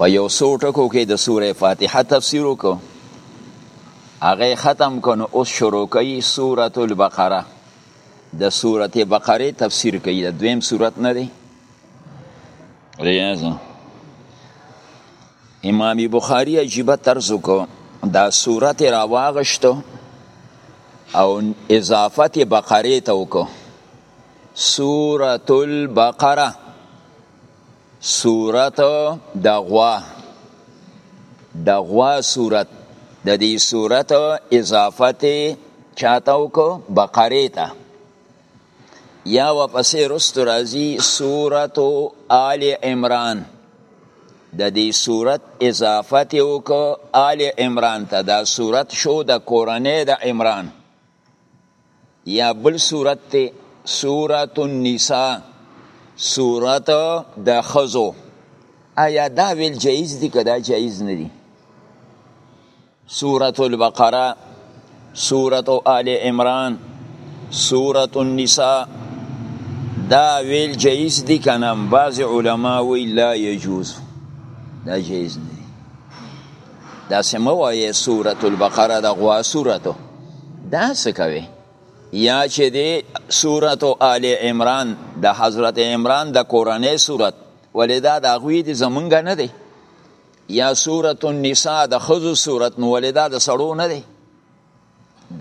په یو څو ټکو کې د سوره فاتحه تفسیر وکړو هغه ختم کنو اوس شروع کوي سوره البقره د سوره بقره تفسیر کوي د دویم سورت نه دی ریاض امام بخاری عجیبه طرز کو دا سورت را واغشتو او اضافت بقره ته وکړو سوره البقره صورت د غوا د غوا صورت د دې صورت اضافت چاته وکړو بقره ته یا واپسې رست راځي صورت آل عمران د دې صورت اضافت وکړو آل عمران ته دا صورت شو د کورنۍ د عمران یا بل صورت ته سورت النساء سورت د خزو آیا دا ویل جایز دي که دا جایز نه دي سورت البقره سورت آل عمران سورت النساء دا ویل جایز دي که نه بعضې علما وی لا یجوز دا جایز نه دا سه مو وایې سورة البقره د غوا سورته دا څه کوي یا چې دی سورته آل عمران د حضرت عمران د کورنۍ سورته ولې دا د هغوی د زمونږ نه دی یا سورة النساء د ښځو سورت نو ولې دا د سړو نه دی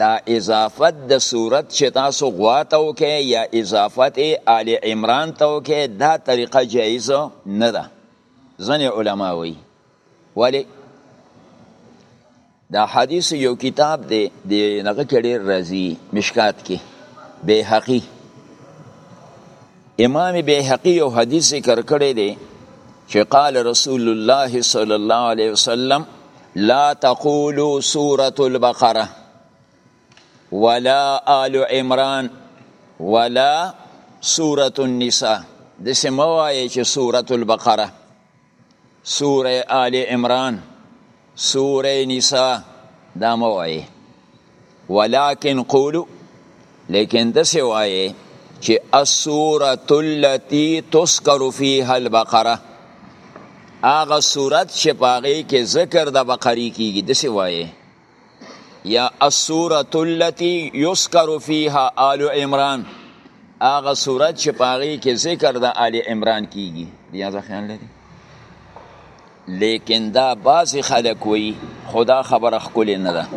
دا اضافت د صورت چې تاسو غوا ته وکې یا اضافت آل عمران ته وکې دا طریقه جایز نه ده ځنې علما وایي ولی دا حدیث یو کتاب دی د نغه کې ډیر راځي مشکات کې بیهقی امام بیهقی یو حدیث ذکر کړی دی چې قال رسول الله صلی الله علیه وسلم لا تقولوا سوره البقره ولا آل عمران ولا سوره النساء د سموایه چې سوره البقره سوره آل عمران سوره نساء دا مو وایي ولکن قولو لیکن دسې وایي چې السوره التي تذكر فيها البقره هغه صورت چې پاغې کې ذکر د بقرې کیږي دسې وایي یا السوره التي یذکر فیها آل عمران هغه سورت چې پاغي کې ذکر د آل عمران کیږي بیا ځخیان لري لیکن دا بعضی خلک وی خدا خبره خکول نه ده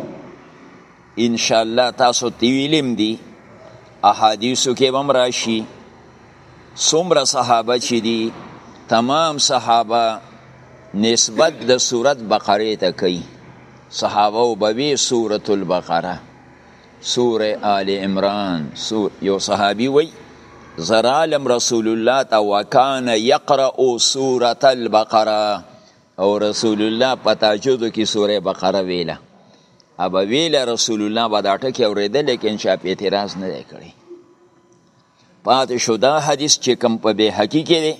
ان شاء الله تاسو تیویلم دی احادیثو کې بم راشي څومره صحابه چې دي تمام صحابه نسبت د صورت بقره ته کوي صحابه او بوي سورة البقره سوره آل عمران سور یو صحابي وي زرالم رسول الله تا وکان يقرأ سورة البقره او رسول الله په تاجود کې سوره بقره ویله ابا ویله رسول الله به دا ټکی اورېده لیکن چا په اعتراض نه دی کړی پاتې شو دا حدیث چې کوم په بیهقي کې دی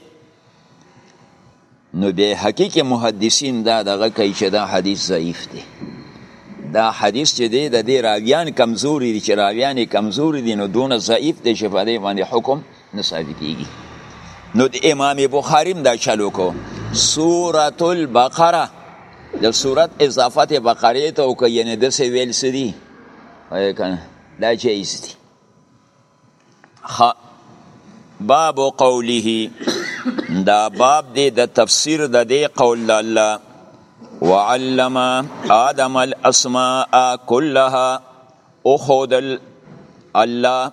نو بیهقي کې محدثین دا دغه کوي چې دا حدیث ضعیف دی دا حدیث چې دی د دې راویان کمزوري دي چې راویان کمزوري دي نو دونه ضعیف دی چې په دې باندې حکم نه ثابتېږي نو د امام بخاری دا چلو کو سورۃ البقره د سورۃ اضافت بقره ته او کې نه د سویل سری وای کنه دا چې ایستي باب قوله دا باب دی د تفسیر د دې قول د الله وعلم آدم الاسماء كلها او خودل الله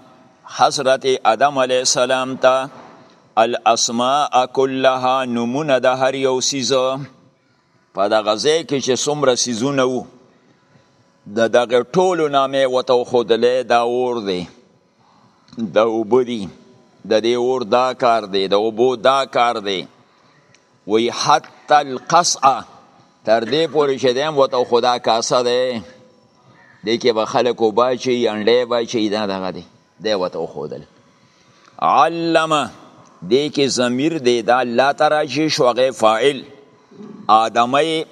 حضرت آدم علیه السلام ته الاسماء كلها نمونه د هر یو سیزه په دغه ځای کې چې څومره سیزونه وو د دغه ټولو نامې وته خودلې دا اور دی د اوبه دی د دې اور دا کار دی د اوبو دا کار دی وی حتی القصعه تر دې پورې چې دیم وته خدا کاسه دی دې کې به خلک وباچي انډې باچي دا دغه دی دی وته وخودل علمه دې کې ضمیر دی دا الله تراجی شو غی فاعل آدمه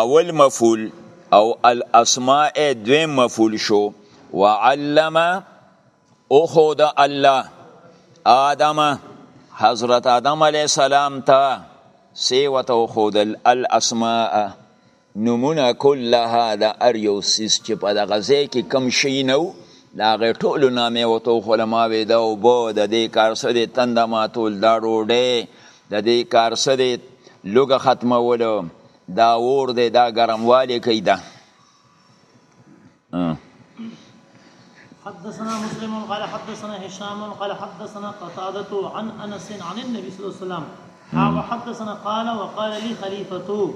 اول مفعول او الاسماء دویم مفعول شو وعلمه او خود الله آدم حضرت آدم علیه السلام ته سی وته خودل الاسماء نومونه کلها د هر یو څیز چې په دغه ځای کې کوم شی نه و د هغې ټولو نامې ورته وښوله ما وې دا اوبه د دې کار څه دی تنده ماتول دا ډوډۍ د دې کار څه دی لوږه ختمولو دا اور دی دا ګرموالی کوي دا حدثنا مسلم قال حدثنا هشام قال حدثنا قتادة عن انس عن النبي صلى الله عليه وسلم قال حدثنا قال وقال لي خليفته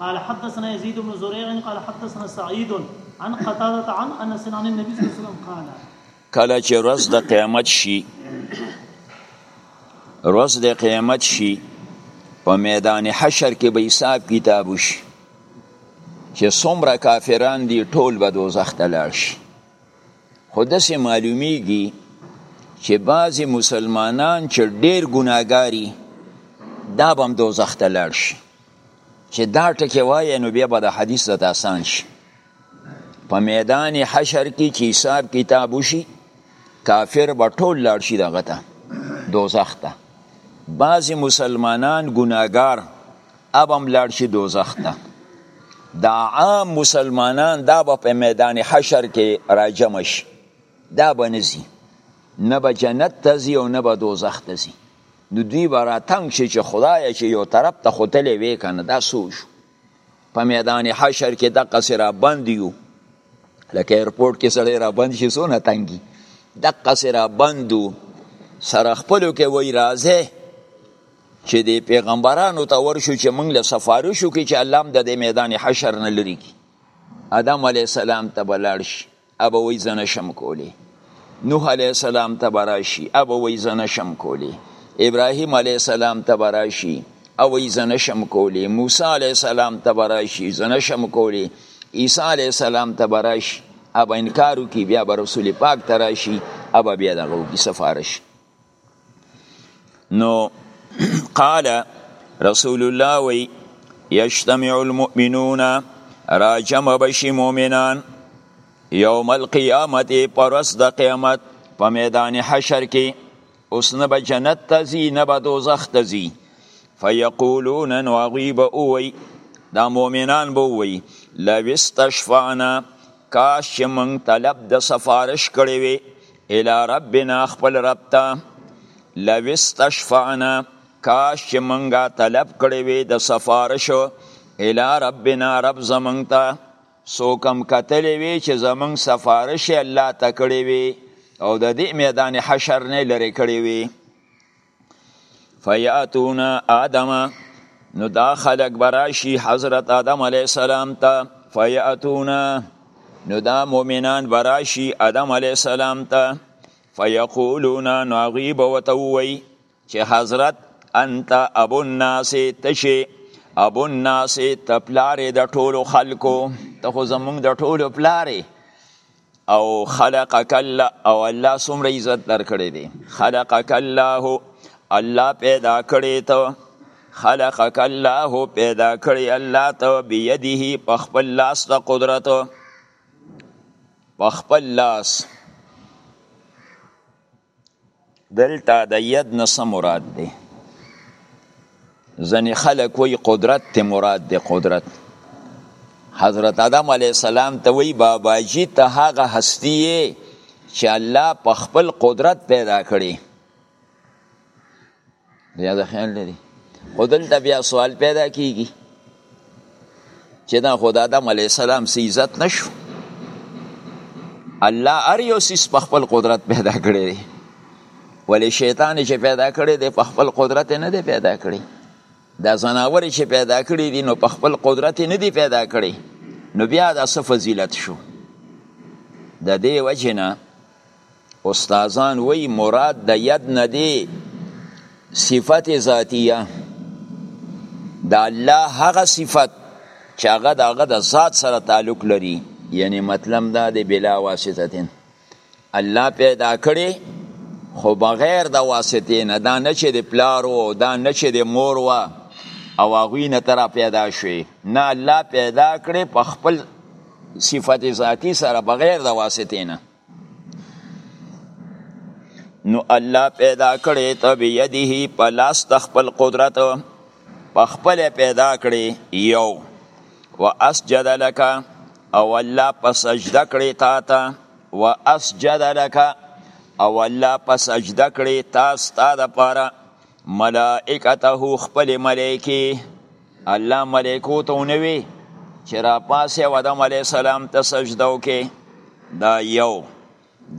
قال حدثنا يزيد بن زريع قال حدثنا سعيد عن قتادة عن انس عن النبي صلى الله عليه وسلم قال کله چې ورځ د قیامت شي ورځ د قیامت شي په میدان حشر کې به حساب کتاب وشي چې څومره کافران دي ټول به دوزخ ته لاړ شي خو داسې معلومیږي چې بعضې مسلمانان چې ډېر ګناګاري دا به هم دوزخ ته لاړ شي چې دا ټکې وایه نو بیا به د حدیث د آسان شي په میدان حشر کې چې حساب کتاب وشي کافر به ټول لاړ شي دغه ته دوزخ ته بعضې مسلمانان ګناهګار اب هم لاړ شي دوزخ ته دا عام مسلمانان دا به په میدان حشر کې راجمع شي دا به نه ځي نه به جنت ته ځي او نه به دوزخ ته ځي نو دوی به راتنګ شي چې خدایه چې یو طرف ته ختلی وی که نه دا څه وشو په میدان حشر کې دقه سره بند یو لکه ایرپورټ کې سړی را بند شي سونه تنګي دقه سره بندو سره خپلو کې وای راځه چې د پیغمبرانو ته ورشو چې موږ له سفارشو کې چې الله هم د میدان حشر نه لري ادم علی السلام ته بلاړ شي ابه وای زنه شم کولی نوح علیه السلام ته براشي ابه وای زنه شم کولی ابراهیم علیه السلام ته براشي او وای زنه شم کولی موسی علیه السلام ته براشي زنه شم کولی عیسی علیه السلام ته براشي ابه انکارو کی بیا رسول پاک تراشي ابه بیا دغه کی سفارش نو قال رسول الله وی یجتمع المؤمنون راجم بشی مؤمنان یوم القیامت پرس د قیامت په میدان حشر کې اوس نه به جنت ته ځي نه به دوزخ ته ځي فیقولون نو هغوی به ووایي دا مؤمنان به ووایي لو استشفعنا کاش چې مونږ طلب د سفارش کړی وي الی ربنا خپل رب ته لو استشفعنا کاش چې مونږه طلب کړی وي د سفارش الی ربنا رب زمونږ ته سوکم کتلی وي چې زمونږ سفارش الله ته کړی وي او د دې میدان حشر نه لري کړی وي فیاتون آدم نو دا خلق براشی حضرت آدم علیه السلام تا فیاتون نو دا مومنان براشی آدم علیه السلام تا فیقولون نو اغیب و تووی چه حضرت انت ابو الناس تشه ابو الناس تپلاره د ټولو خلکو ته خو زمونږ د ټولو پلاره او خلقک الله او الله څومره عزت درکړي دي خلقک الله الله پیدا کړی ته خلقک الله پیدا کړی الله ته بيدیه په خپل لاس د قدرت په خپل لاس دلته د ید نه څه مراد دی ځنې خلک وایي قدرت ته مراد دی قدرت حضرت آدم علیه السلام ته وایي باباجي ته هغه هستی یې چې الله په خپل قدرت پیدا کړي بیا د خیال لري خو دلته بیا سوال پیدا کیږي چې دا خو د آدم علیه السلام څه عزت نه شو الله هر یو څیز په خپل قدرت پیدا کړی دی ولې شیطان چې پیدا کړی دی په خپل قدرت نه دی پیدا کړی دا ځناور چې پیدا کړی دی نو په خپل قدرت نه دی پیدا کړی نو بیا دا څه فضیلت شو د دې وجه نه استادان وی مراد د ید نه دی صفت ذاتیه د الله هغه صفت چې هغه د هغه د ذات سره تعلق لري یعنی مطلب دا دی بلا واسطتین الله پیدا کړي خو بغیر د واسطې نه دا نه چې د پلار او دا نه چې د مور و او هغوی نه تر پیدا شوي نه الله پیدا کړي په خپل صفت ذاتی سره بغیر د واسطې نه نو الله پیدا کړی ته بيده په لاس د خپل قدرت په خپل پیدا کړی یو واسجد لك او الله په سجده کړی تا ته واسجد لك او الله په سجده کړی تا ستاده پاره ملائکته خپل ملائکه الله ملائکو ته ونوي چې را پاسه و آدم علی السلام ته سجده وکي دا یو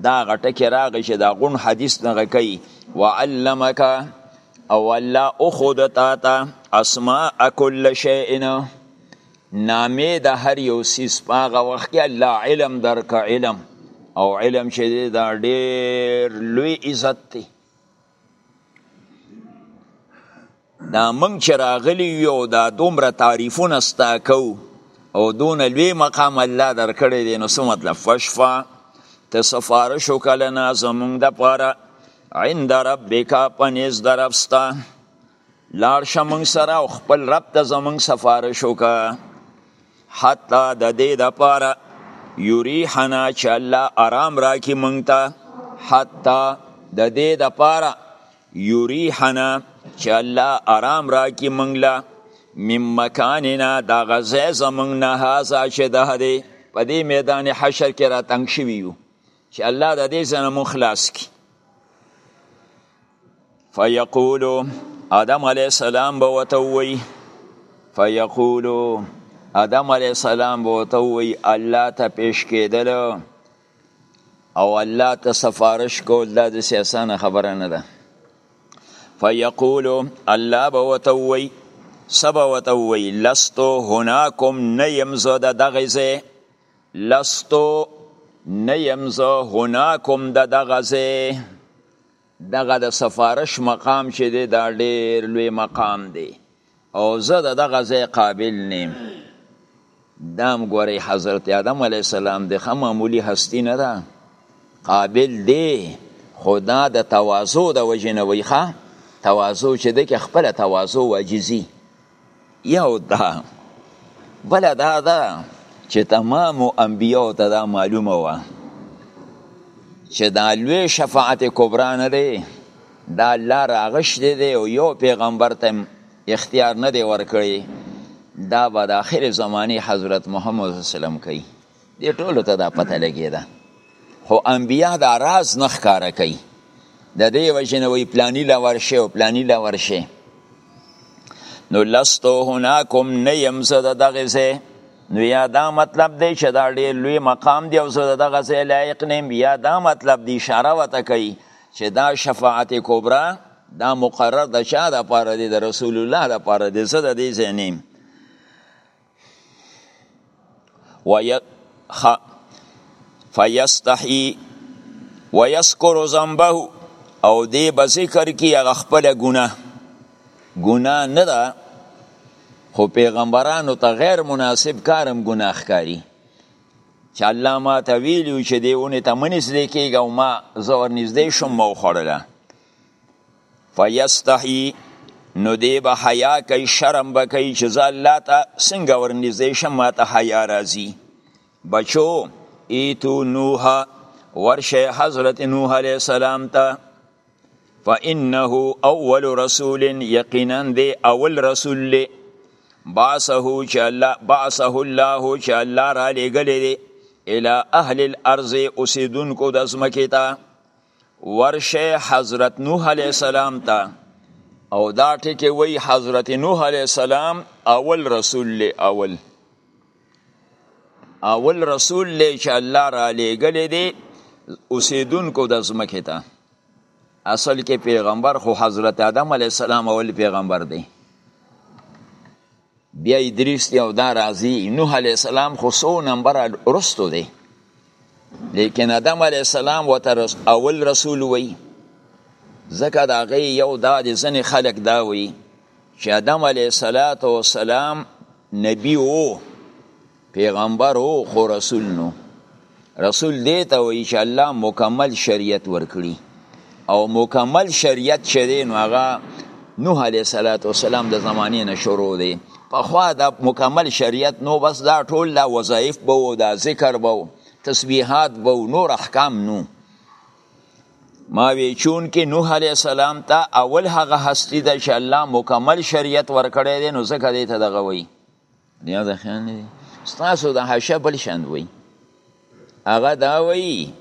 دا غټه کې راغی چې دا غون حدیث نه کوي وعلمک او الله او خود تا ته اسماء کل شیء نامې د هر یو سیس پاغه وخت کې الله علم درک علم او علم چې دا ډېر لوی عزت دی دا موږ چې راغلی یو دا دومره تعریفونه ستا کو او دون لوی مقام الله درکړی دی نو څه مطلب فشفا ته سفارش وکړه نه زمونږ دپاره عند ربک پنیز درفستا لاړ شه مونږ سره او خپل رب ته زمونږ سفارش وکړه حتی د دې دپاره یریحنا چې الله آرام راکړي مونږ ته حتی د دې دپاره یریحنا چې الله آرام راکړي مونږ له من مکاننا دا غزه زمونږ نه هازا چې ده دی په دې میدان حشر کې را تنګ شوي یو چې الله د دې ځنه مو خلاص کی فیقول آدم علی السلام به وته وی فیقول آدم علی السلام به وته وی الله ته پیش کېدل او الله ته سفارش کول دا د سیاسانه خبره نه ده فیقول الله به وته وی سبا وته وی لستو هناکم نیم زده دغه ځای لستو نه یم زه هنا کوم د دغه ځای دغه د سفارش مقام چې دی دا ډېر لوی مقام دی او زه د دغه ځای قابل نیم دام ګورې حضرت آدم علیه السلام د ښه معمولي هستی نه ده قابل دی خو دا د تواضع د وجې نه وایي ښه تواضع چې دی که خپله تواضع و عاجزي یو دا بل دا دا چې تمام انبیو ته دا معلومه و چې دا لوی شفاعت کبرا نه دی دا الله راغش دی دی او یو پیغمبر ته اختیار نه دی ورکړي دا به د آخر زمانی حضرت محمد صلی الله علیه وسلم کوي دې ټولو ته دا پته لګېده خو انبیا دا راز نه ښکاره کوي د دې وجې نه وایي پلاني له ورشي او پلاني له ورشي نو لستو هناکم نه یم زه د دغې ځای نو یا دا مطلب دی چې دا ډېر لوی مقام دی او زه د دغه ځای لایق نه یم یا دا مطلب دی اشاره ورته کوي چې دا شفاعت کبرا دا مقرر د چا دپاره دی د رسول الله دپاره دی زه د دې ځای نه یم وي فیستحی ویسکر ذنبه او دی به ذکر کی هغه خپل ګناه ګناه نه ده خو پیغمبرانو ته غیر مناسب کارم ګناه ښکاری چې الله ما ته ویلو چې دیونه ته منځ لیکيږي او ما زور نږدې شم مو خړله فیستحی نو دی به حیا کوي شرم به کوي چې زه الله ته څنګه ورنږدې شم ما ته حیا راځي بچو ایتو نوح ورشه حضرت نوح علیه السلام ته فانه اول رسول یقینا دی اول رسول له بعثه چې الله بعثه الله چې الله را لېږلی دی الی اهل الارض اوسیدونکو د ځمکې ته ورشه حضرت نوح علیه السلام ته او دا ټکی وی حضرت نوح علیه السلام اول رسول لی اول اول رسول لی چې الله را لېږلی دی اوسېدونکو د ځمکې ته اصل کې پیغمبر خو حضرت آدم علیه السلام اول پیغمبر دی بیا ادریس دی او دا راځي نوح علی السلام خو سو نمبر رستو دی لیکن آدم علی السلام وته اول رسول وی ځکه دا غي یو دا د ځنې خلک دا وی چې آدم علی السلام نبی وو پیغمبر او خو رسول نو رسول دی ته وی چې الله مکمل شریعت ورکړي او مکمل شریعت چې دی نو هغه نوح علیه السلام د زمانې نه شروع دی پخوا دا مکمل شریعت نو بس دا ټول دا وظایف به و دا ذکر به و تسبیحات به و نور احکام نو ما وی چون کې نوح علی السلام ته اول هغه هستی د چې الله مکمل شریعت ورکړی دی نو ځکه دې ته دغه وی یا د خیال نه دي ستاسو د حاشیه بل شان وي هغه دا وایي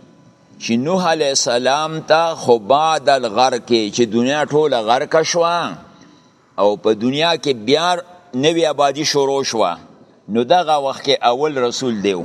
چې نوح علی السلام ته خو بعد الغرق چې دنیا ټوله غرق شوه او په دنیا کې بیا نوې آبادی شروع شوه نو دغه وخت کې اول رسول دیو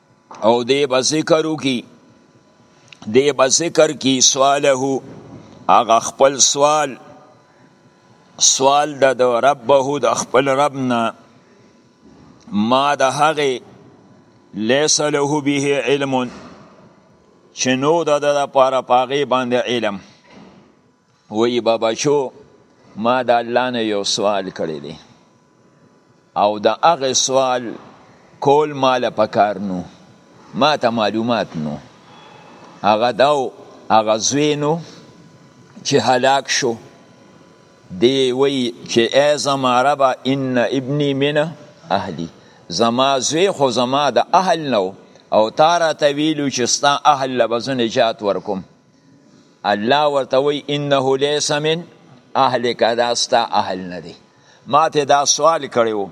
او دی به ذکر وکړي دی به ذکر کړي سواله هغه خپل سوال سوال د د ربه د خپل رب نه ما د هغې لیس له به علم چې نو د د لپاره په هغې باندې علم وی بابا شو ما د الله نه یو سوال کړی دی او د هغه سوال کول مال پکار نو ما ته معلومات نو هغه داو هغه زوینو چې هلاک شو دی وی چې ای زما رب ان ابنی من اهلی زما زوی خو زما د اهل نو او تارا ته ویلو چې ستا اهل لبزو نجات ورکوم الله ورته وی انه ليس من اهلک دا ستا اهل نه دی ما ته دا سوال کړو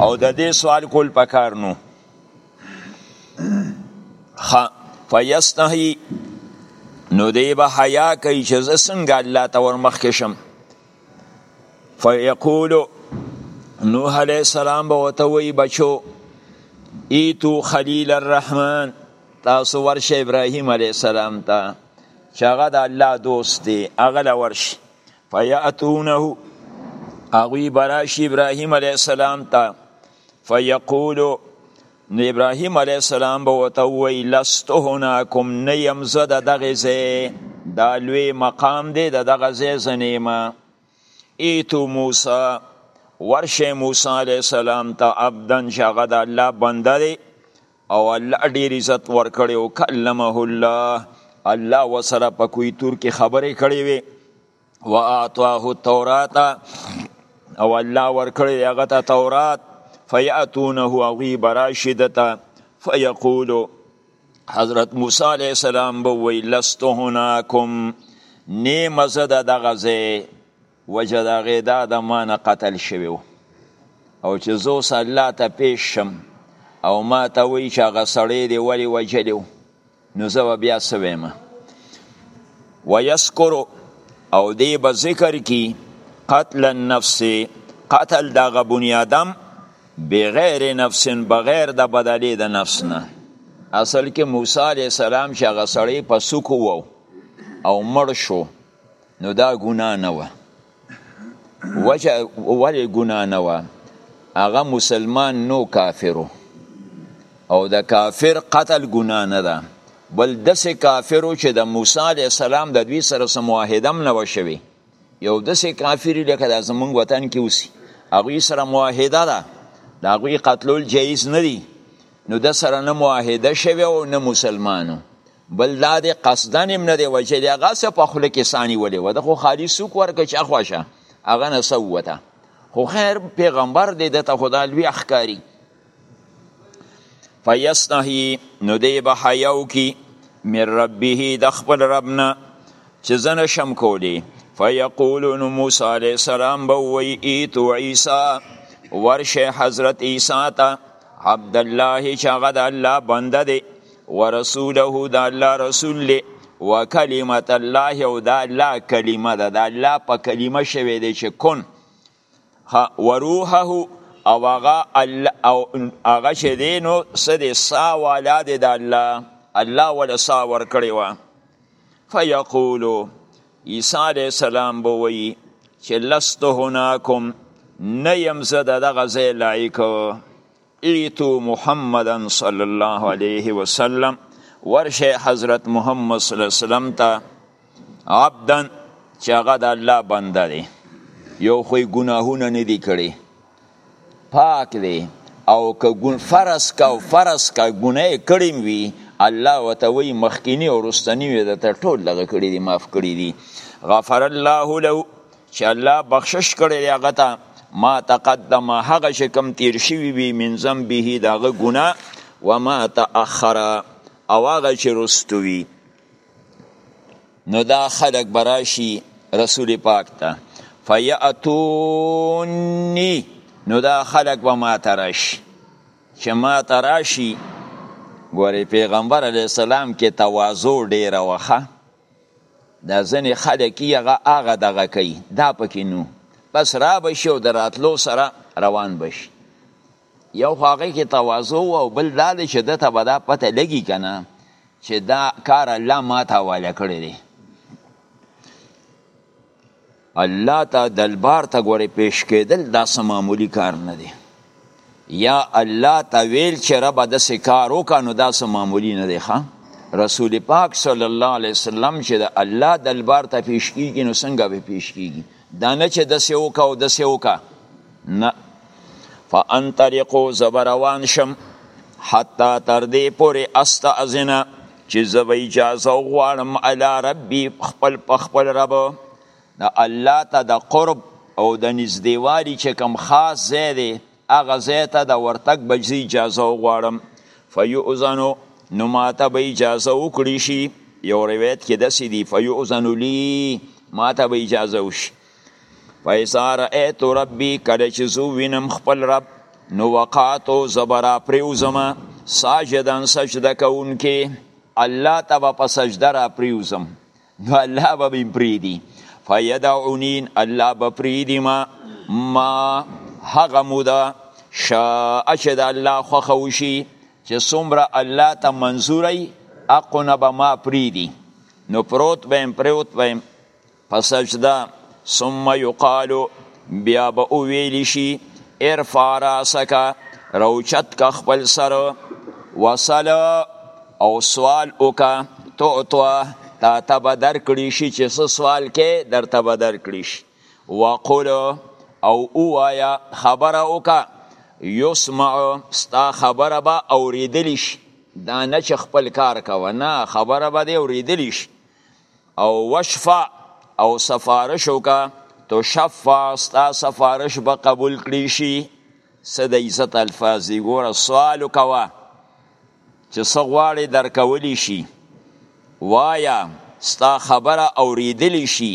او د دې سوال کول پکار نو خ فیستحی نو دی به حیا کوي چې زه څنګه الله ته ورمخ کې شم فیقول نوح علیه السلام به ورته وایي بچو ایتو خلیل الرحمن تاسو ورشه ابراهیم علیه السلام ته چې هغه د الله دوست دی هغه له ورشي فیاتونه هغوی به راشي ابراهیم علیه السلام ته فیقولو نو ابراهیم علیه السلام به ورته ووایي لست هناکم نه یم زه د دغې ځای دا لوی مقام دی د دغه ځای زه نه یم ایتو موسی ورشه موسی علیه السلام ته عبدا چې هغه د الله بنده دی او الله ډېر عزت ورکړی او کلمه الله الله ورسره په کوی تور کې خبرې کړې وې و اعطاه التورات او الله ورکړی هغه ته تورات فیاتونه هغه براشدته فیقول حضرت موسی علیہ السلام به وی لست هناکم نیم زد دغه زی وجه دا غیدا د مان قتل شویو او چې زو صلی ته پیش شم او ما ته وی چې هغه سړی دی ولی وجلیو نو زه به بیا څه ویم ویسکرو او دی به ذکر کی قتل النفس قتل دغه بنی آدم بغیر نفس بغیر د بدلی د نفس نه اصل کې موسی علی السلام چې هغه سړی په سکو وو او مړ شو نو دا ګناه نه وه وجه ولی ګناه نه وه هغه مسلمان نو کافرو او د کافر قتل ګناه نه ده بل دسې کافرو چې د موسی علیه السلام د دوی سره څه معاهده هم نه وه شوې یو داسې کافر لکه دا زمونږ وطن کې اوسي هغوی سره معاهده ده د هغوی قتلول جایز نه دي نو د سره نه معاهده شوی او نه مسلمانو بل دا دی قصداً هم نه دی وژلی هغسې په خوله کې ساه نیولې وه ده خو خالي سوک ورکړ چې اخوا شه هغه نه څه ووته خو خیر پیغمبر دی ده ته خو دا لوی ښکاري فیستحي نو دی به حیا وکړي من ربه د خپل رب نه چې زه نه شم کولی فیقولو نو موسی علیه السلام به ووایي ایتو عیسی ورشه حضرت عیسی ته عبدالله چې هغه د الله بنده دی ورسوله دا الله رسول له وکلمت الله او دا الله کلمه ده دا الله په کلمه شوی دی چې کن وروحه او هغه او هغه چې دی نو سدې سا والا دی دا الله الله ولا سا ور کړی و فیقول عیسی علی السلام بوئی چې لست هناکم نه يم زه دغه ځای لایق ایتو محمدا صلی الله علیه وسلم ورشه حضرت محمد صلی الله علیه وسلم ته عبدا چې هغه د الله بنده دی یو خو یې ګناهونه نه دي کړي پاک دی او که ګون فرض کا او فرض کا ګناه کړی وي الله وته وی مخکینی او رستنی وی د ټول لغه کړی دی معاف کړی دی غفر الله له چې الله بخشش کړی دی هغه ته ما تقدم هغه چې کم تیر شوي وي من ذنبه د هغه ګناه وما تأخر او هغه چې رستو وي نو دا خلق براشي رسول پاک ته فیأتونی نو دا خلق به ما تراشي چې ما تراشي ګورې پیغمبر علیه السلام کې تواضع ډیره وخه دا ځنې خلک یې هغه هغه دغه کوي دا پکې نو بس را به شي او د راتلو سره روان به شي یو خو هغه کې تواضع او بل دا دی چې ده ته به دا پته لګي که نه چې دا کار الله ما ته حواله کړی دی الله ته دلبار ته ګورې پیش کېدل دا څه معمولي کار نه دی یا الله ته ویل چې ربه داسې کار وکړه نو دا څه معمولي نه دی ښه رسول پاک صلی الله علیه وسلم چې د الله دلبار ته پیش کېږي نو څنګه به پیش کېږي دا نه چې داسې وکړه او داسې وکړه نه فانطلقو زبروان شم حتی تر دې پورې استأذنه چې زه به اجازه وغواړم علی ربي خپل په خپل رب د الله ته د قرب او د نږدېوالي چې کوم خاص ځای دی هغه ځای ته د ورتګ به زه اجازه وغواړم فیؤذنو نو ماته به اجازه وکړي شي یو روایت کې داسې دي فیؤذنو لي ماته به اجازه وشي فایسا رأیت ربی کله چې زو وینم خپل رب نو وقاتو زبرا پریوزم ساجدن سجده کوونکی الله ته به په سجده را پریوزم نو الله به بیم پریدي فیدعونین الله به پریدي ما ما هغه موده شاء چې د الله خوښه وشي چې څومره الله ته منظوري اقونه به ما پریدي نو پروت بیم پروت بیم په سجده ثم یقال بیا به ویل شي ارفع راسک روچت کا خپل سر وصل او سوال وکا تو تو تا ته به درکړي شي چې څه سوال کې درته به درکړي شي وقل او اوایا خبره وکا یسمع ستا خبره به اوریدل شي دا نه چې خپل کار کوه نه خبره به دې اوریدل شي او وشفع او سفارش وکا تو شفع ستا سفارش به قبول کړی شي څه د عزت الفاظ دی ګوره سوال وکوه چې څه غواړې درکولی شي وایا ستا خبره اوریدلی شي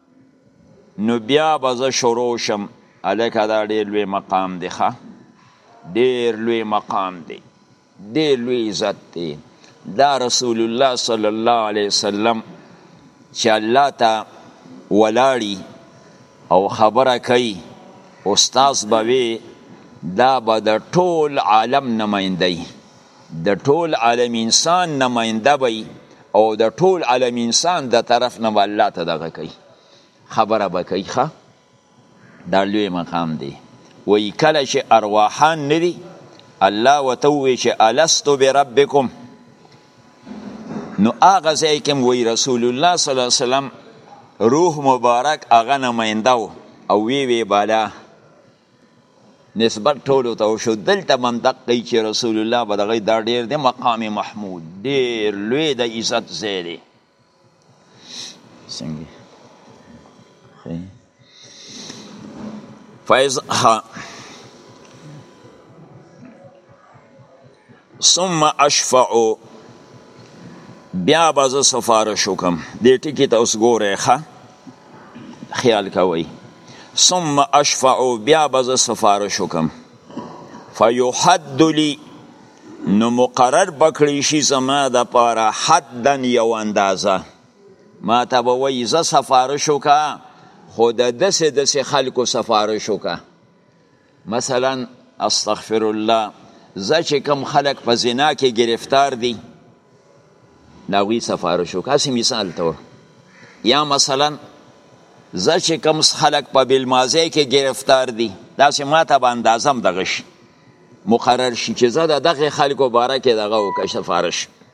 نو بیا به زه شروع شم الکه دا ډیر لوی مقام دی ښه ډیر لوی مقام دی ډیر لوی عزت دی دا رسول الله صلی الله علیه وسلم چې الله ته ولاړی او خبره کوي استاد به وي دا به د ټول عالم نماینده د ټول عالم انسان نماینده بی او د ټول عالم انسان د طرف نه الله ته دغه کوي خبره به کوي ښه دا لوی مقام دی وای کله چې ارواحان نه دي الله وته وی چې الست بربکم نو هغه ځای کې وی رسول الله صلی الله علیه وسلم روح مبارک هغه نماینده او وی وی بالا نسبت ټولو ته وشو دلته هم دقی چې رسول الله به دغه دا ډیر دی مقام محمود ډیر لوی د عزت ځای دی څنګه فیض ها ثم اشفع بیا به زه سفارش وکم دې ټکي ته اوس ګورئ ښه خیال کوئ ثم اشفع بیا به زه سفارش وکم فیحد لی نو مقرر بکړی شي زما د پاره حدن یو اندازه ما ته به وایي زه سفارش وکړه خو د دسې دسې خلکو سفارش وکړه مثلا استغفر الله زه چې کم خلک په زنا کې گرفتار دي ناوی سفارش وکاسي مثال تور یا مثلا زه چې کم خلک په بلمازه کې گرفتار دي دا چې ما ته به اندازم دغه شي مقرر شي چې زه د دغه خلکو باره کې دغه وکړم سفارش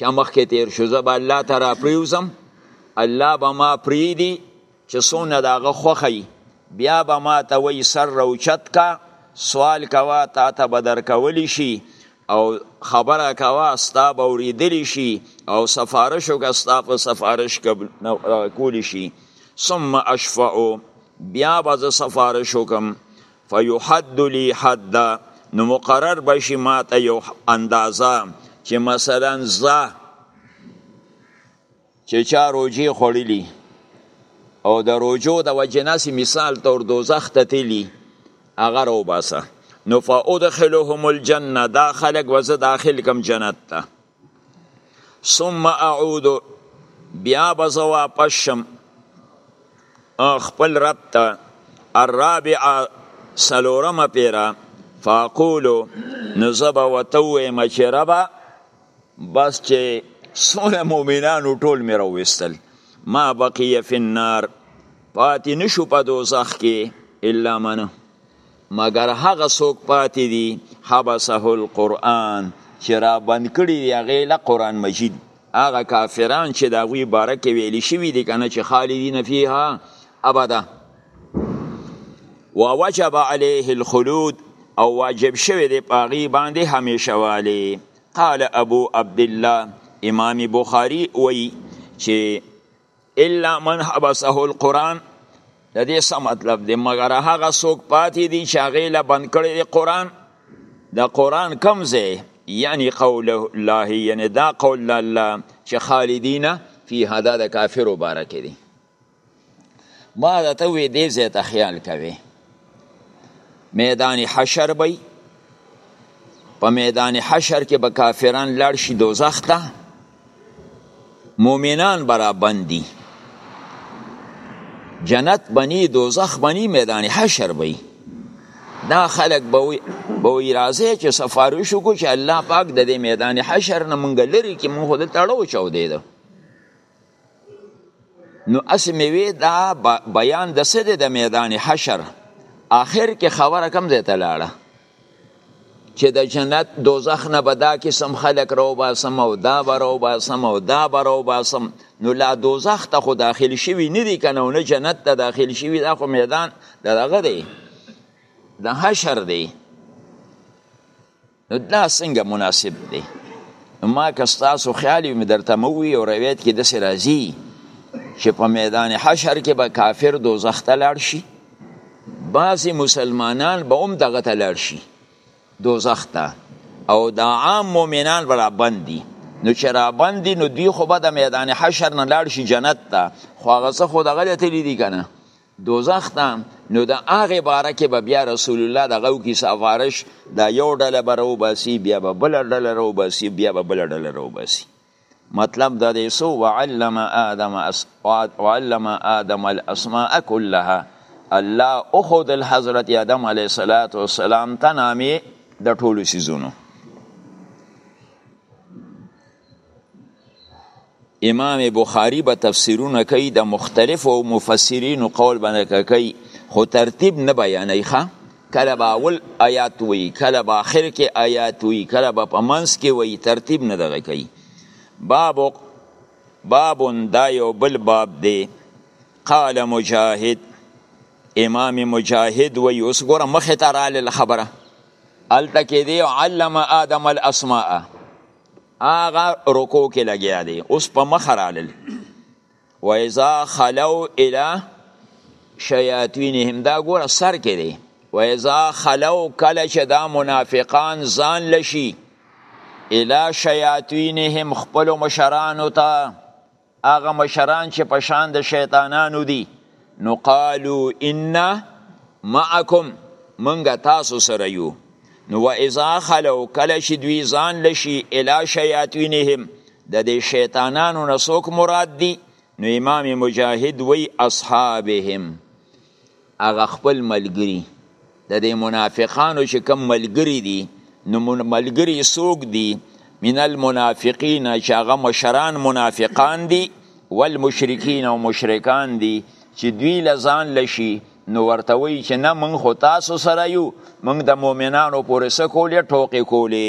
چا مخکې تیر شو زه به الله ته راپریوزم الله به ما پریدي چې څونه د هغه خوښه وي بیا به ما ته وایي سر راوچت کا سوال کوه تا ته به درکولی شي او خبره کوه ستا به اورېدلی شي او سفارش وکړه ستا په سفارش کولی شي ثم اشفعو بیا به زه سفارش وکړم فیحد لی حد نو مقرر بشي ماته یو اندازه چې مثلا زه چې چا روجي خوړلی او د روجو د وجناسي مثال تور دوزخ ته تلی هغه رو باسه نو فادخلهم الجنه دا خلق وزه داخل کم جنت ته ثم اعود بیا به زه واپس شم خپل رب ته الرابعه سلورمه پیره فاقولو نو زه به ورته ووایم چې ربه بس چې څومره مؤمنانو ټول مې راوویستل ما بقیه فی النار پاتې نشو په دوزخ کې الا منه مګر هغه څوک پاتې دي حبسه القرآن چې را بند کړي دی هغه له قرآن مجید هغه کافران چې د هغوی باره کې ویل شوي دي که نه چې خالدین فیها ابدا ووجب علیه الخلود او واجب شوی دی په هغې باندې همیشه والی قال ابو عبدالله امام بخاری وی چې الا من حبسه القرآن د دې څه مطلب دی مګر هغه څوک پاتې دي چې هغې له بند کړی دی قرآن د قرآن کم ځای یعنی قول الله یعنی دا قول الله چې خالدین فی هدا د کافرو باره کې دی ما دا ته وې دې ځای ته خیال کوي میدان حشر بی په میدان حشر کې به کافران لاړ شي دوزخ ته مؤمنان برا بندي جنت بني دوزخ بني میدان حشر بی دا خلق به وی راځي چې سفارو شو کو چې الله پاک د دې میدان حشر نه مونږ لري کې مونږ د تړو چاو دی ده نو اس میوی دا بیان د سد د میدان حشر آخر کې خبره کم ځای ته لاړه چې د جنت دوزخ نه به دا قسم خلق رو باسم او دا به رو باسم او دا به رو باسم نو لا دوزخ ته خو داخل شوي نه دي که نه نه جنت ته داخل شوي دا خو میدان د دغه دی د حشر دی نو دا څنګه مناسب دی ما که ستاسو خیال وي درته مو وي او روایت کې داسې راځي چې په میدان حشر کې به کافر دوزخ ته لاړ شي بعضې مسلمانان به هم دغه ته لاړ شي دوزخ ته او دا عام مؤمنان به رابند دي نو چې رابند دي نو دوی خو به د میدان حشر نه لاړ شي جنت ته خو هغه څه خو دغه ته تللي دي که نه دوزخ ته نو د هغه باره کې به بیا رسول الله دغه کی سفارش دا یو ډله به راوباسي بیا به بل ډله راوباسي بیا به بل ډله راوباسي مطلب دا دی سو وعلم آدم أس... وعلم آدم الاسماء كلها الله او خود حضرت آدم علیه الصلاۃ والسلام ته نامې د ټولو سيزونو امام بخاری به تفسیرونه کوي د مختلفو مفسرینو قول باندې کوي خو ترتیب نه بیانوي ښه کله به اول آیات وي کله به آخر کې آیات وي کله به په منځ کې وي ترتیب نه دغه کوي باب باب دا یو بل باب دی قال مجاهد امام مجاهد وی اوس ګوره مخې ته راله خبره هلته کې دی علم آدم الاسماء هغه رکو کې لګیا دی اوس په مخ رالل و اذا خلو الى شیاطینهم دا ګوره سر کې دی و اذا خلو کله چې دا منافقان ځان لشي الى شیاطینهم خپل مشرانو ته هغه مشران چې په شان د شیطانانو دي نو قالو ان معکم منګه تاسو سره یو نو و اذا خلو کله چې دوی ځان لشي الی شیاطینهم د دې شیطانانو نه څوک مراد دي نو امام مجاهد وی اصحابهم هغه خپل ملګري د دې منافقانو چې کوم ملګري دي نو ملګري څوک دي من المنافقین چې هغه مشران منافقان دي والمشرکین او مشرکان دي چې دوی لزان لشي نو ورته وی چې نه مونږ خو تاسو سره یو مونږ د مؤمنانو پورې سکولې ټوکې کولې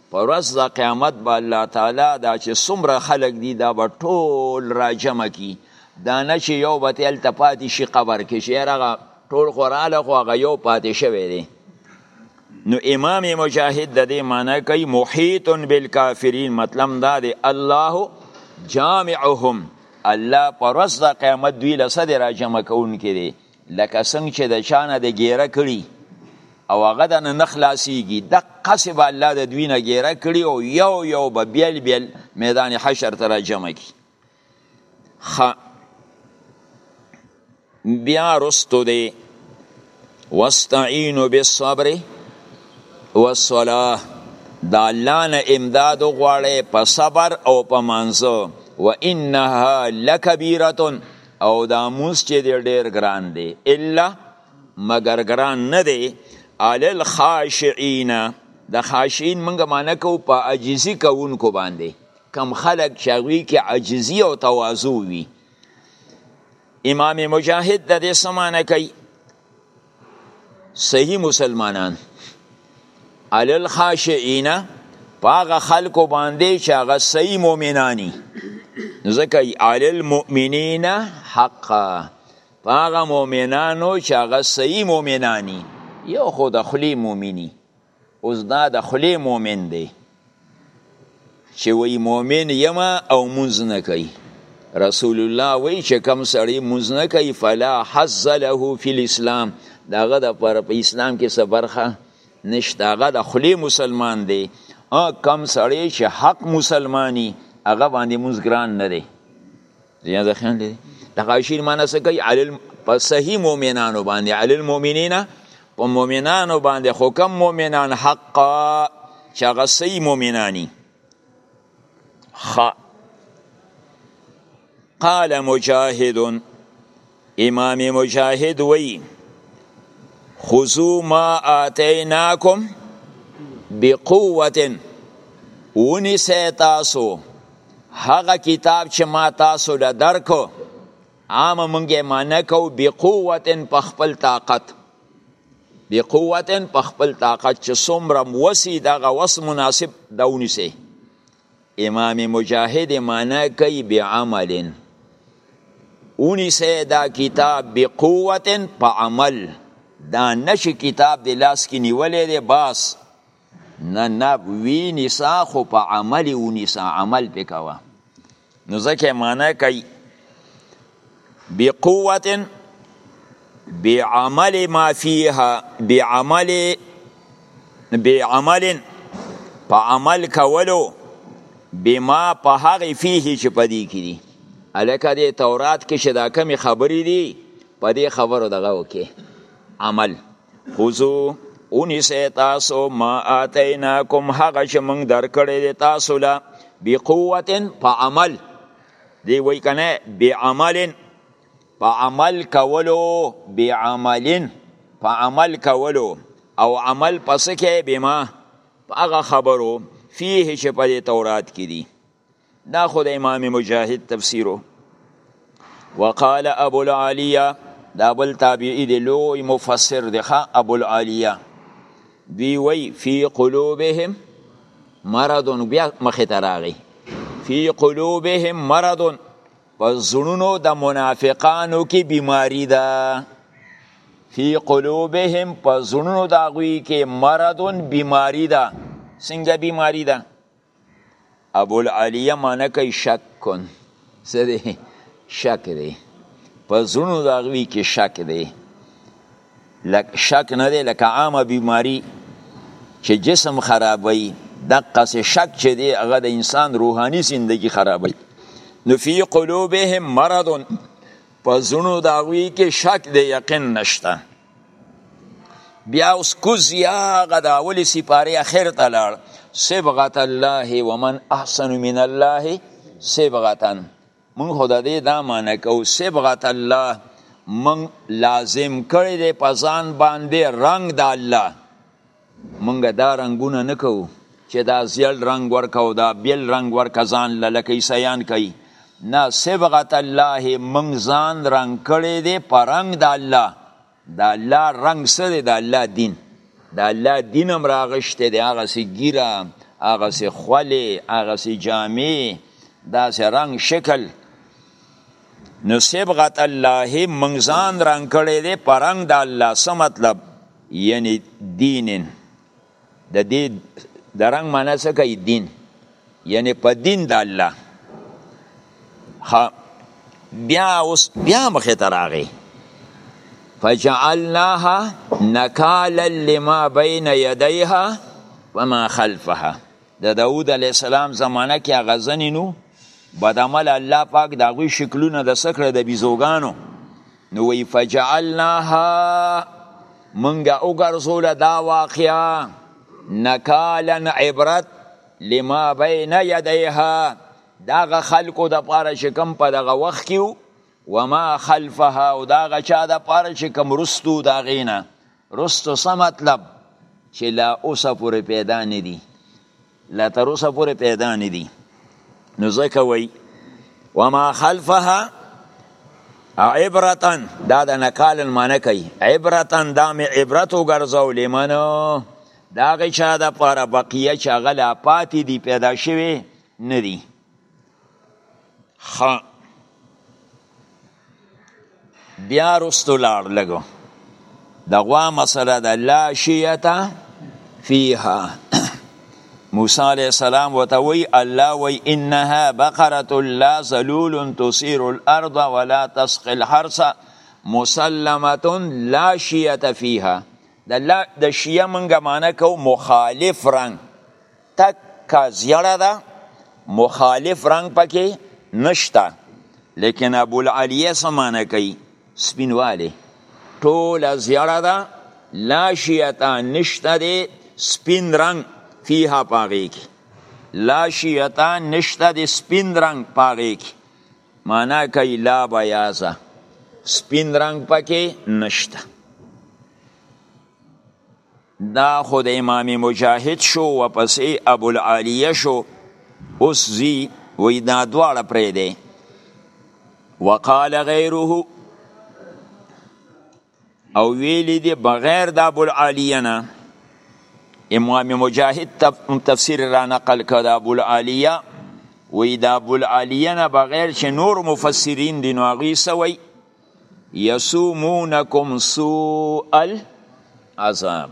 پر ورځ د قیامت به الله تعالی دا چې څومره خلک دي دا به ټول راجمع کړي دا نه چې یو به تې هلته پاتې شي قبر کې چې یاره هغه ټول خو راله خو هغه یو پاتې شوی دی نو امام مجاهد د دې معنی کوي محیط بالکافرین مطلب دا دی الله جامعهم الله پر ورځ د قیامت دوی له څه دی راجمع کوونکی دی لکه څنګه چې د چا نه د ګیره کړي او هغه د نه خلاصیږي د قصې به الله د دوی نه ګیره کړي او یو یو به بیل بیل میدان حشر ته راجمع کړي بیا رستو دی واستعینو بالصبر والصلاه د الله نه امداد غواړي په صبر او په مانزه و انها لکبیره او دا موس چې دی ډیر ګران دی الا مگر ګران نه دی علی الخاشعین د خاشعین منګه معنی کو په عاجزی کوونکو باندې کم خلق چاوی کې عاجزی او تواضع وی امام مجاهد د دې سمانه کوي صحیح مسلمانان علی الخاشعین پاغه خلکو باندې چې هغه صحیح مؤمنانی ځکه علی المؤمنین حقا پاغه مؤمنانو چې هغه صحیح مؤمنانی یو خو د خلی مؤمنی اوس دا د خلی مومن دی چې وی مومن یم او مونږ نه کوي رسول الله وی چې کم سړی مونږ نه کوي فلا حظ له فی الاسلام داغه د پر په اسلام کې څه برخه نشته هغه د خلی مسلمان دی او کم سړی چې حق مسلمانی هغه باندې مونږ ګران نه دی زیان ځخیان لري د غاشین معنی څه کوي علل په صحیح مؤمنانو باندې علل مؤمنین په مؤمنانو باندې خو کم مؤمنان حق چې هغه صحیح مؤمنانی خ قال مجاهد امام مجاهد وی خذو ما آتیناکم بقوتن ونیسه تاسو هغه کتاب چې ما تاسو له درکو عام مونږه معنی کو بقوتن په خپل طاقت بقوتن په خپل طاقت چې څومره وسی دغه وس مناسب دونیسه امام مجاهد معنی کوي بعمل ونیسه دا کتاب بقوت په عمل دا نشي کتاب د لاس کې نیولې دی باس نه نه وی نسا خو په عمل ونیسه عمل پکوا نو ځکه معنی کوي بقوت بعمل ما فيها بعمل بعمل په عمل کولو بما په هغه فيه چې پدې کې دي الکه دې تورات کې شدا کمی خبرې دي پدې خبرو دغه وکي عمل خذو ونیسه تاسو ما آتیناکم هغه چې موږ درکړی دی تاسو له بقوت په عمل دی وای کنه بعمل په عمل کولو بعمل په عمل کولو او عمل پس کې بما هغه خبرو فيه چې په تورات کې دي دا خود امام مجاهد تفسیرو وقال ابو العالیه دا بل تابعی دی لوی مفسر دی ښا ابو العالیه دی وی فی قلوبهم مرض بیا مخه تراغی فی قلوبهم مرض پس زړونو د منافقانو کې بیماری ده فی قلوبهم پس زړونو د هغوی کې مرضون بیماری ده څنګه بیماری ده ابوالعالیه معنی کوي شک کن څه دی شک دی په زړونو د هغوی کې شک دی لک شک نه دی لکه عامه بیماری چې جسم خرابوي دقسې شک چې دی هغه د انسان روحاني زندگی خرابوي نو فی قلوبهم مرض په زړونو د هغوی کې شک دی یقین نشته بیا اوس کوزی هغه د اولی سپاره اخر ته لاړ صبغت الله ومن احسن من الله صبغتا مونږ خدا دې دا معنی کو صبغت الله مونږ لازم کړی دې په ځان باندې رنگ د الله مونږ دا رنگونه نه کوو چې دا زیل رنگ ورکه او دا بیل رنگ ورکه ځان له لکه عیسیان کوي نه صبغت الله مونږ ځان رنگ کړی دی په رنگ د الله د الله رنگ څه دی د الله دین د الله دین هم راغشته دی هغه سی ګیره هغه سی خولی هغه سی جامع دا سی رنگ شکل نو صبغت الله منځان رنگ کړي دي پرنګ د الله څه مطلب یعنی دین د دې د رنګ معنی څه کوي دین یعنی په دین د الله ها بیا اوس بیا مخه تراغه فجعلناها نکالا لما بین یدیها وما خلفها د دا داوود علی السلام زمانہ کې هغه ځنینو بدعمل الله پاک دا غوي شکلونه د سکړه د بيزوګانو نو وی فجعلناها منګه وګرځول دا واقعا نکالا عبرت لما بین یدیها داغه خلکو د پاره چې کم په دغه وخت کې وما خلفها او داغه چا د پاره چې کم رستو دا غینه رستو څه مطلب چې لا اوسه پورې پیدا نه دي لا تر اوسه پورې پیدا نه دي نو ځکه وایي وما خلفها عبرتن دا د نقال معنی کوي عبرتن دا مې عبرت وګرځو لمنو دا غي چا د پاره بقیه چې هغه لا پاتې دي پیدا شوي نه دي بیا رستو لاړ لګو د غوا مسله ده لا شیعتا فیها موسی علیه السلام وته وی الله وی انها بقره لا ذلول تثير الارض ولا تسقي الحرث مسلمه لا شیعتا فیها د لا د شیعه منګه معنی کو مخالف رنگ تک زیړه ده مخالف رنگ پکې نشته لیکن ابو العالیه سمانه کوي سپینواله ټوله زیړه ده لا شیعتا نشته دی سپین رنگ فیها پاغی کی لا شیعتا نشته دی سپین رنگ پاغی کی معنا کوي لا بیازه سپین رنگ پکې نشته دا خو د امام مجاهد شو وپسې ابو العالیه شو اوس زی وی دا دواړه پرې دی وقال غیره او ویلی دی بغیر د ابو العالیه نه امام مجاهد تفسیر را نقل کړ د ابو العالیه وی د ابو العالیه نه بغیر چې نور مفسرین دی نو هغوی څه وایي یسومونکم سوء العذاب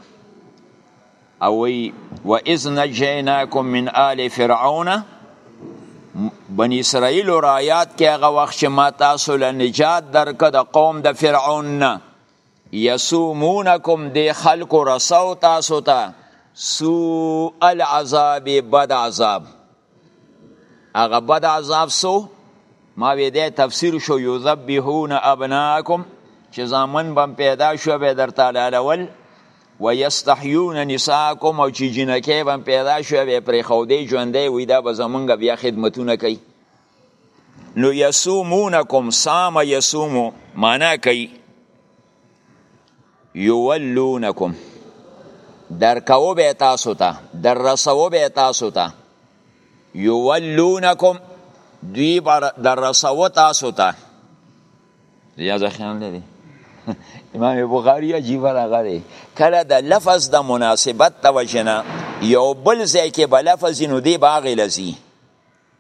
او وی و اذ نجیناکم من آل فرعون بنی اسرائیل و رایات که هغه وخت چې ما تاسو له نجات درکه د قوم د فرعون نه یسومونکم دی خلق رسو تاسو ته سوء العذاب بد عذاب هغه بد عذاب سو ما وی دی تفسیر شو یذبحون ابناکم چې زامن بم پیدا شو به درته لالول ويستحيون نساءكم او چې جنکه بم پیدا شو به پر خودې ژوندې وي دا به زمونږ بیا خدمتونه کوي نو یسومونکم سام یسومو معنا کوي یولونکم درکو به تاسو ته در رسو به تاسو ته یولونکم دوی بر در رسو تاسو ته یا ځخیان لري امام بخاری عجیب راغه دی کله د لفظ د مناسبت د وجنه یو بل ځای کې بل لفظ نو دی باغی لذي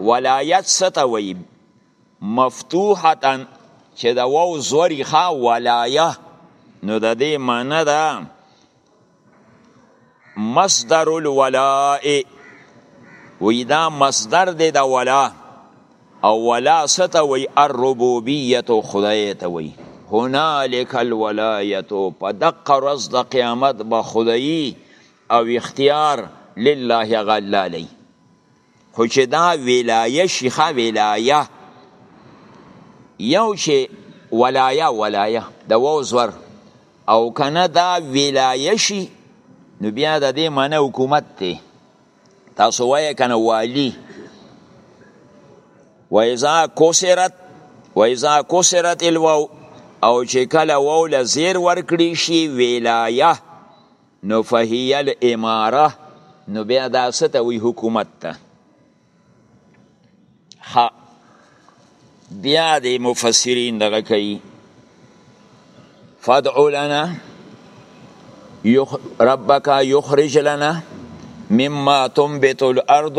ولایت څه ته وایي مفتوحه چې د واو زوري ښه ولایه نو د دې معنی ده مصدر الولاء وی دا مصدر دی د ولا او ولا ستا وی الربوبیت خدای ته وی هنالک الولایت په دق رز د قیامت به خدای او اختیار لله غلالی خو چې دا ولایه شیخه ولایه یو چې ولایه ولایه د وو زور او کنه دا ولایه شي نو بیا د دې معنی حکومت دی تاسو وایې کنه والی و اذا کسرت و اذا کسرت الواو او چې کله وو لزیر ورکړي شي ولایه نو فهیه الاماره نو بیا دا سته وی حکومت ته خ بیا د مفسرین دغه کوي فدعو لنا یخ ربک یخرج لنا مما تنبت الارض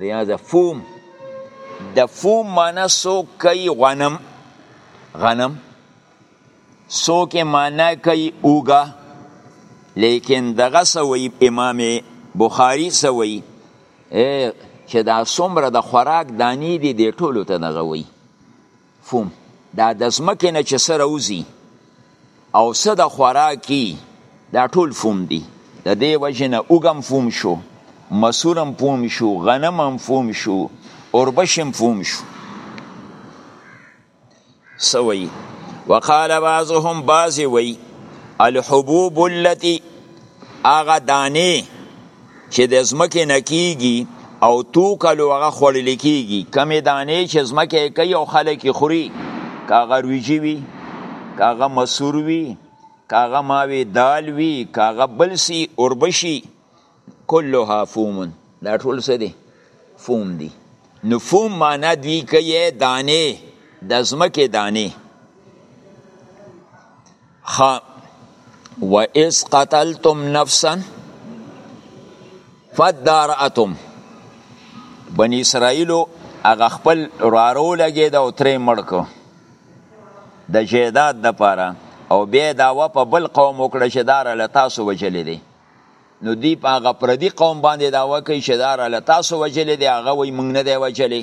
ریاض فوم د فوم معنی سوک کوي غنم غنم سوک معنی کوي اوګه لیکن دغه سوی امام بخاری سوی چې دا څومره د خوراک دانی دي د ټولو ته دغه وي فوم دا د ځمکې نه چې سره وزي او څه د خوراکي دا ټول فوم دي د دې وجه نه اوګم فوم شو مسورم فوم شو غنمم فوم شو اوربشم فوم شو سوي وقال بعضهم بعض وي الحبوب التي اغا دانه چې د ځمکې نه کیږي او توکلو هغه خوړل کیږي کمې دانې چې ځمکه کوي او خلک یې خوري که هغه رویجي وي که هغه مسور وي که هغه ماوې دال وي که هغه بل سي اوربشي کلها فومن دا ټول څه دي فوم دي نو فوم معنا دوی کوي دانې د ځمکې دانې خ و اس قتلتم نفسا فدارتم بنی اسرائیلو هغه خپل رارو لګی دا او ترې مړ کو د جیداد د پاره او بیا دا و په بل قوم وکړه چې دار له تاسو وجلې دي نو دی په هغه پردي قوم باندې دا وکړي چې دار له تاسو وجلې دي هغه وای مونږ نه دی وجلې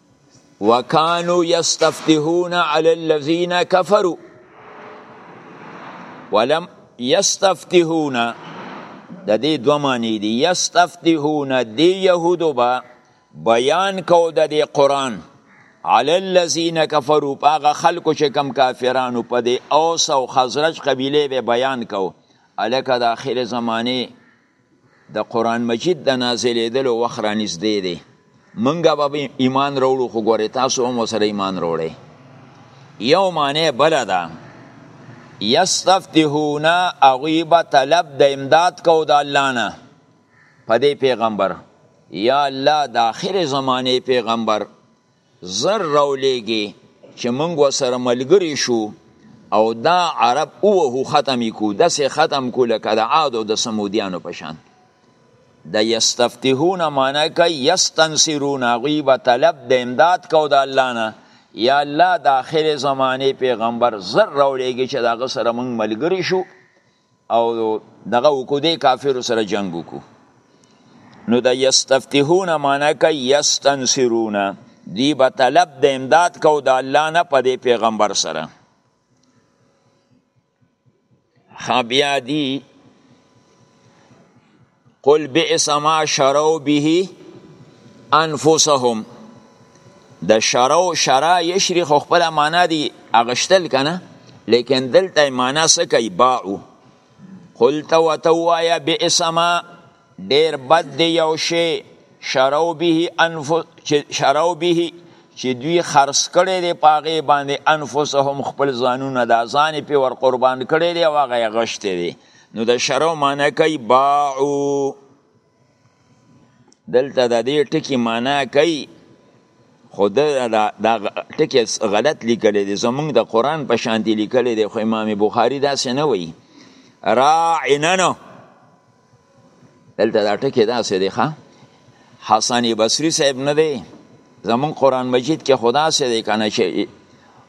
وکانو یستفتحون علی الذین کفروا ولم یستفتحون د دې دوه معنی دي یستفتحون دی یهودو با بیان کو د دې قران علی الذین کفروا هغه خلکو چې کم کافرانو په دې اوس او خزرج قبیله به بیان کو الکه د اخر زمانه د قرآن مجید د نازلیدلو وخت را نږدې دی منګه به ایمان راوړو خو ګورې تاسو هم سره ایمان راوړې یو معنی بل ده یستفتحون هغوی به طلب د امداد کو د الله نه په دې پیغمبر یا الله د آخر زمانه پیغمبر زر راولېږي چې موږ وسره ملګري شو او دا عرب اوهو ختم کو دسې ختم کو لکه د عاد او د سمودیانو په شان د یستفتحون معنی کوي یستنصرون هغوی به طلب د امداد کو د الله نه یا الله د آخر زمانه پیغمبر زر راولېږي چې د هغه سره موږ ملګري شو او دغه وکړو دې کافرو سره جنګ وکړو نو د یستفتحون معنی کوي یستنصرون دی به طلب د امداد کو د الله نه په دې پیغمبر سره خابیا دی قل بئس ما شروا به انفسهم د شرو شرا یشری خو خپل معنا دی اغشتل کنه لیکن دلته معنا څه کوي باعو قلت وتوایا باسما ډیر بد دی یو شی شرو به انف شرو به چې دوی خرڅ کړي دی پاغه باندې انفسهم خپل ځانونه د ځان په ور قربان کړي دی او هغه غشته دی نو د شرو معنی کوي باعو دلته د دې ټکی معنی کوي خو دا دا ټکی غلط لیکل دي زمونږ د قران په شان دي لیکل دي خو امام بخاری دا څه نه وایي راعننو دلته دا ټکی دا څه دی ښا حسن بصری صاحب نه دی زمون قران مجید کې خدا څه دی کنه چې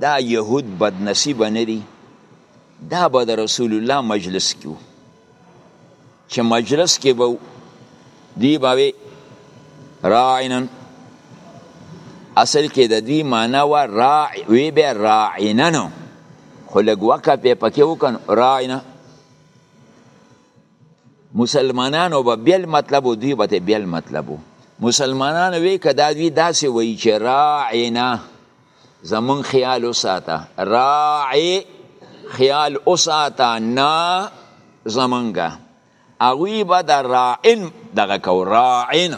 دا يهود بد نصیب نه دي دا به د رسول الله مجلس کیو چې مجلس کې به دی به راعنا اصل کې د دوی معنا و راع وی به راعنن خو لږ وقفه پکې وکړ راعنه مسلمانانو به بیل مطلب و دوی به ته بیل مطلب و مسلمانانو وی که دا دوی داسې وی چې راعینا زمون خیال وساته راعی خیال وساته نا زمونږه هغوی به د راعن دغه کو راعن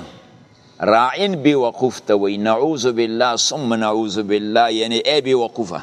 راعن بی وقوف ته وی نعوذ بالله ثم نعوذ بالله یعنی ای بی وقوفه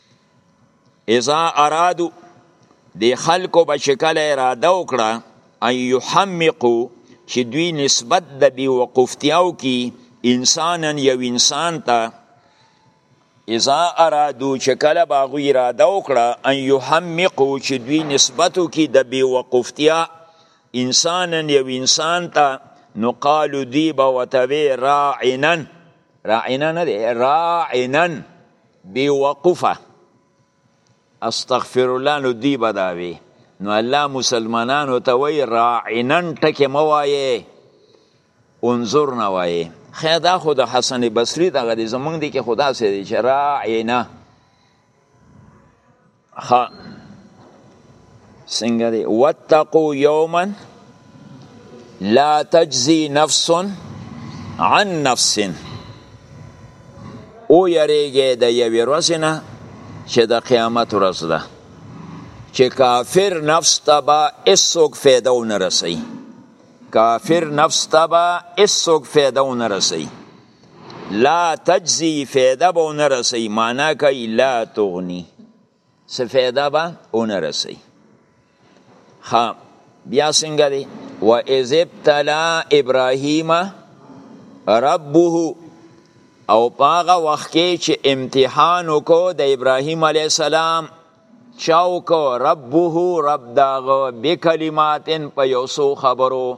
اذا ارادو دی خلکو به چې کله اراده وکړه ان یحمقو چې دوی نسبت د بی وقفتیاو کی انسانا یو انسان ته اذا ارادو چې کله به غو اراده وکړه ان یحمقو چې دوی نسبتو کی د بی وقفتیا انسانا یو انسان ته نو قالو دی به وتوی راعنا راعنا نه دی راعنا بی وقفه استغفر الله نو دی بداوی نو الله مسلمانانو ته وای راعنن ټکه مو وای انظر نه وای خیر دا خو د حسن بصری دغه زمونږ دی کې خدا سره چې راعنه ها څنګه دی واتقوا یوما لا تجزی نفس عن نفس او یریږي د یوې ورځې نه چې د قیامت ورځ ده چې کافر نفس ته به هېڅوک فایده ونه رسوي کافر نفس ته به هېڅوک فایده ونه رسوي لا تجزی فیده به اونه رسی مانا کئی لا تغنی سه فیده به اونه رسی خا بیا سنگه دی و از ابتلا ابراهیم ربه او پاغه وخت کې چې امتحان وکړو د ابراهیم علی السلام چاو کو ربه رب داغه بکلماتن په یو سو خبرو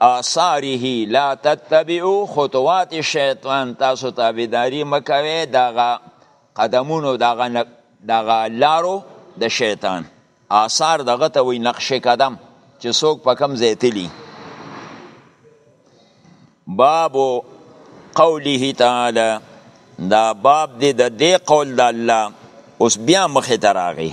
آثاره لا تتبعو خطوات شیطان تاسو تابعداري مکوي دغه قدمونو دغه دغه لارو د شیطان آثار دغه ته وي نقش قدم چې څوک په کم ځای تلی باب قوله تعالی دا باب دی د دې قول د الله اوس بیا مخې ته راغی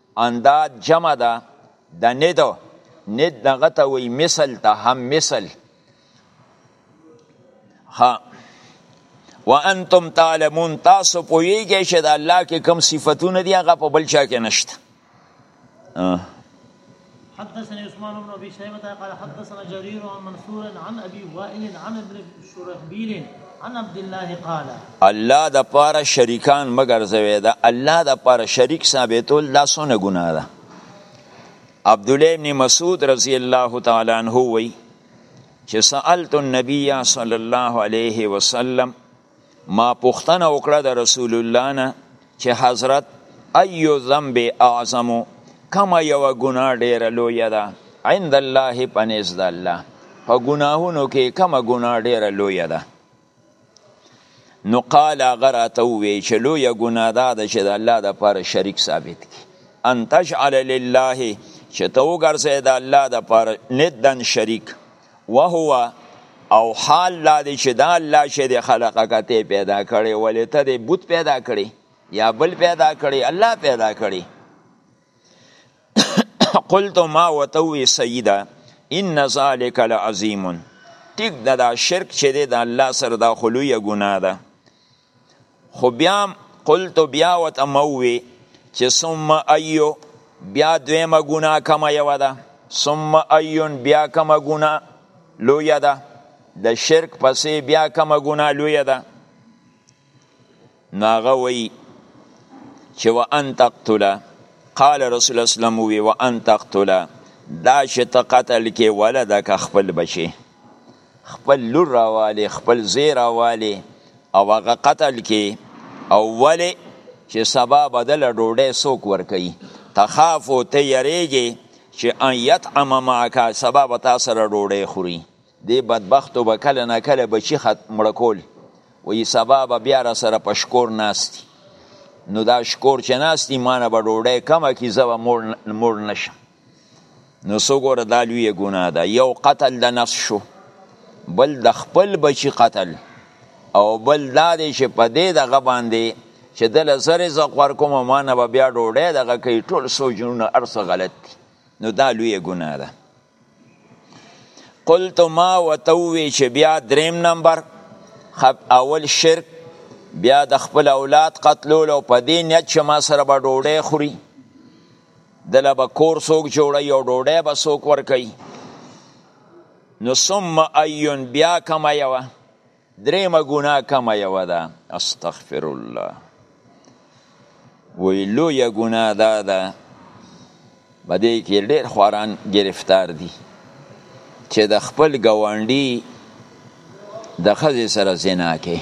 انداد جمع ده د ند ند دغه ته وی مثل ته هم مثل ها وانتم تعلمون تاسو پوهیږئ چې د الله کې کوم صفاتونه دي هغه په بل چا کې نشته حدثني عثمان بن ابي شيبه قال حدثنا جرير عن منصور عن ابي وائل عن ابن شرحبيل عن عبد الله قال الله د پاره شریکان مگر زوی دا الله د پاره شریک ثابتول دا سونه ګناه ده عبد الله ابن مسعود رضی الله تعالی عنہ وی چې سالت النبي صلی الله علیه وسلم ما پوښتنه وکړه د رسول الله نه چې حضرت ایو ذنب اعظم کما یو ګناه ډیره لوی ده عند الله پنځ د الله په ګناهونو کې کما ګناه ډیره لوی ده نو قال غراته وی چې لوی ګناه ده چې د الله د پر شریک ثابت کی ان تجعل لله چې تو ګرځې د الله د پر ندن شریک وهو او حال دا دی چې دا الله چې د خلقه کته پیدا کړي ولې ته د بوت پیدا کړي یا بل پیدا کړي الله پیدا کړي قلت ما وتوي سیدا ان ذالک لعظیم ټیک دا, دا شرک چې دی د الله سره دا خلوی ګناه ده خو بیا قلت بیا وت اموي چې ثم ايو بیا دویمه ګنا کم یو ده ثم ايون بیا کم ګنا لوی ده د شرک پسې بیا کم ګنا لوی ده ناغه وی چې وان تقتل قال رسول الله صلی الله علیه وسلم وی وان تقتل دا چې ته قتل کې ولدک خپل بچي خپل لور راوالی خپل زی راوالی او هغه قتل کی او ولی چې سبا بدل ډوډۍ سوک ورکي تخافو ته یریږي چې ان یطعم معک سبا به تاسو را ډوډۍ خوري دی بدبختو به کله نه کله بچی خط مړکول وی سبا به بیا را سره په شکور ناستی نو دا شکور چې ناستی مانه به ډوډۍ کمه کی زه به مور نشم نو سو ګوره دا لوی ګناه ده یو قتل د نفس شو بل د خپل بچی قتل او بل دا دی چې په دې دغه باندې چې دله زه رزق ورکوم او ما نه به بیا ډوډۍ دغه کوي ټول سوچونه هر څه غلط دي نو دا لویه ګناه ده قلت ما ورته وویل چې بیا دریم نمبر اول شرک بیا د خپل اولاد قتلول او په دې نیت چې ما سره به ډوډۍ خوري دله به کور څوک جوړوي او ډوډۍ به څوک ورکوي نو ثم ایون بیا کمه یوه درېیمه ګناه کمه یوه ده استغفر الله وی لویه ګناه دا ده په دې کې ډېر خواران ګرفتار دي چې د خپل ګاونډي د ښځې سره زنا کوي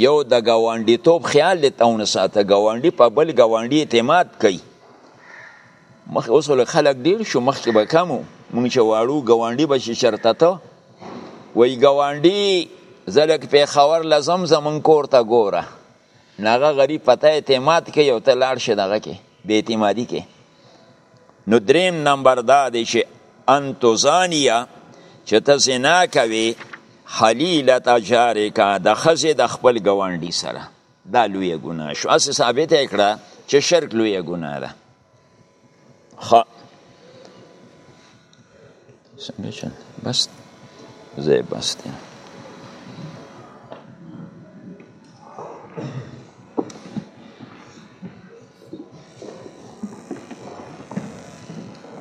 یو د ګاونډي توپ خیال دې تاونه ساته ګاونډي په بل ګاونډي اعتماد کوي مخ اوس له خلک ډیر شو مخ کې به کمو مونږ چې واړو ګاونډي به شي چرته ته وای ګاونډي زلک په خبر لازم زمون کور ته ګوره ناغه غریب پته اعتماد کوي او ته لاړ شې دغه کې به اعتمادي کې نو دریم نمبر دا دی چې انتو زانیه چې ته زنا کوي حلیلت جارکا د خزه د خپل گوانډي سره دا لوی ګناه شو اسه ثابت کړه چې شرک لوی ګناه ده څنګه چل بس زه بس دی